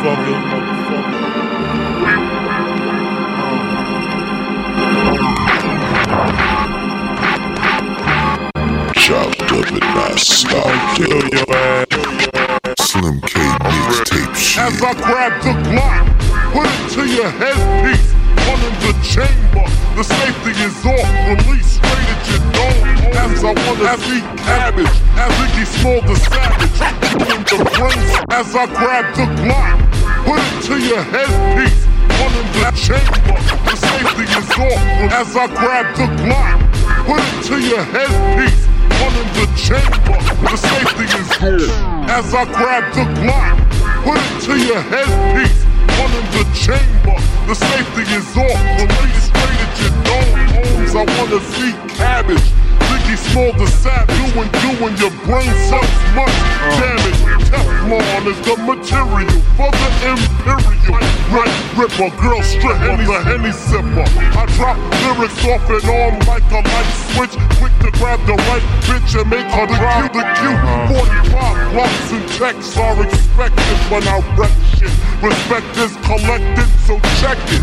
Chopped up and not stopped up. Slim K mixtape shit. As I grab the Glock, put it to your headpiece. One in the chamber, the safety is off. Release straight at your dome. As I wanna see cabbage, as Biggie Smalls the savage. Doing the brains. As I grab the Glock, put it to your headpiece. One in the chamber, the safety is off. As I grab the Glock, put it to your headpiece. One in the chamber, the safety is off. As I grab the Glock, put it to your headpiece. Is the material for the imperial. Right ripper, girl strip on the henny sipper. I drop lyrics off and on like a light switch. Quick to grab the right bitch and make her drive the cue. 45 blocks and checks are expected when I wreck shit. Respect is collected, so check it.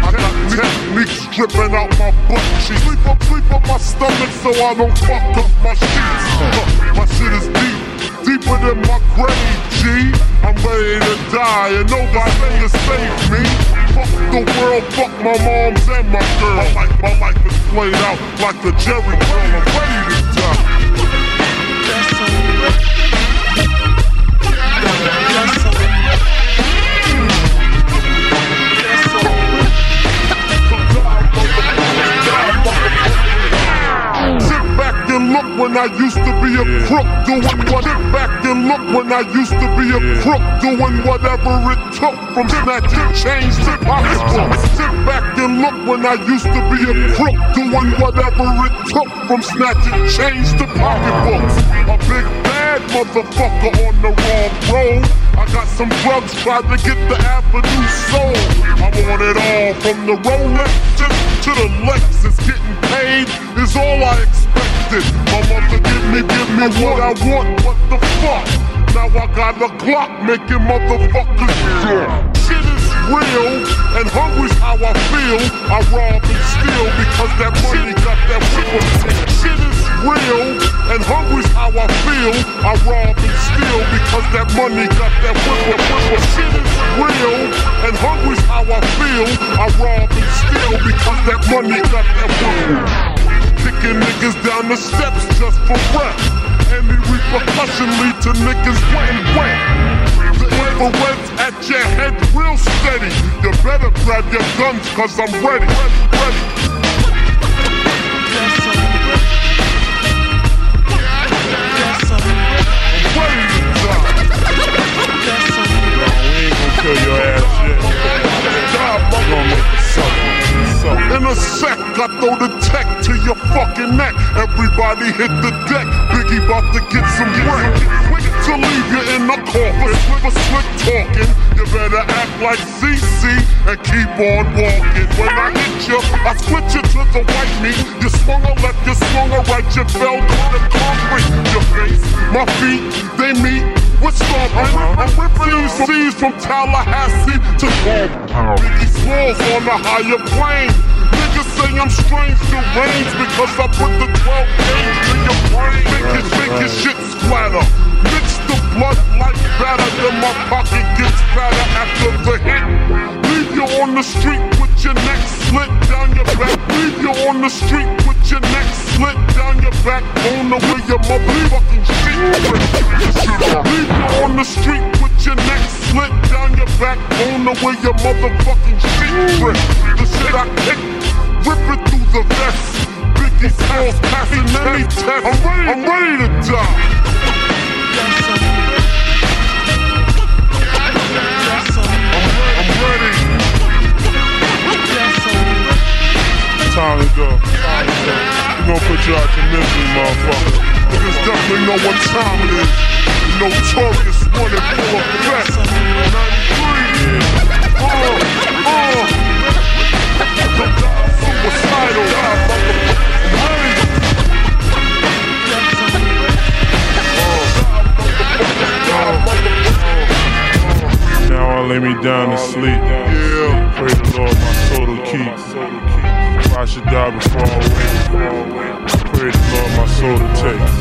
I got techniques dripping out my butt cheeks. Sleep up, sleep up my stomach so I don't fuck up my sheets. Huh, my shit is deep, deeper than my grave, I'm ready to die and nobody can save me. Fuck the world, fuck my moms and my girl. My life, my life is played out like a Jheri curl. I'm ready to die. Sit back and look when I used to be a crook doing what. Back and look when I used to be a crook doing whatever it took from snatching change to pocketbooks. Sit back and look when I used to be a crook doing whatever it took from snatching change to pocketbooks. A big bad motherfucker on the wrong road. I got some drugs, tried to get the avenue sold. I want it all from the Rolex to, the Lexus. Getting paid is all I expected. My mother give me, give me what I want. What the fuck? Now I got a Glock making motherfuckers feel. Shit is real and hungry's how I feel. I rob and steal because that money got that whipper. Shit is real and hungry's how I feel. I rob and steal because that money got that whipper. Shit is real and hungry's how I feel. I rob and steal because that money got that whipper. Kicking niggas down the steps just for rep. Any repercussion lead to niggas getting wet. The infrared's at your head real steady. You better grab your guns cause I'm ready. ready, ready. I throw the tech to your fucking neck. Everybody hit the deck. Biggie about to get some wreck. To leave you in the coffin. For slick talking, you better act like CC and keep on walking. When I hit you, I switch you to the white meat. You swung a left, you swung a right, you fell to the concrete. Your face, my feet, they meet. We're stomping. Uh-huh. I'm ripping C's from Tallahassee to. Biggie Smalls on a higher plane. Say I'm strange to range because I put the 12 gauge in your brain. Make it, make your shit splatter. Mix the blood like batter, then my pocket gets fatter after the hit. Leave you on the street with your neck slit down your back. Leave you on the street with your neck slit down your back. On the way your motherfucking shit. Leave you on the street with your neck slit down your back. On the way your motherfucking shit. The shit I kick, rip it through the vest. Biggie Smalls passing any test. I'm ready, I'm ready to die. I'm ready. Time to go. We gonna put you out misery, motherfucker. Niggas definitely know what time it is. Notorious one and full effect. 93. Me down to sleep. Yeah. Pray the Lord my soul to keep. If I should die before I wake, pray the Lord my soul to take.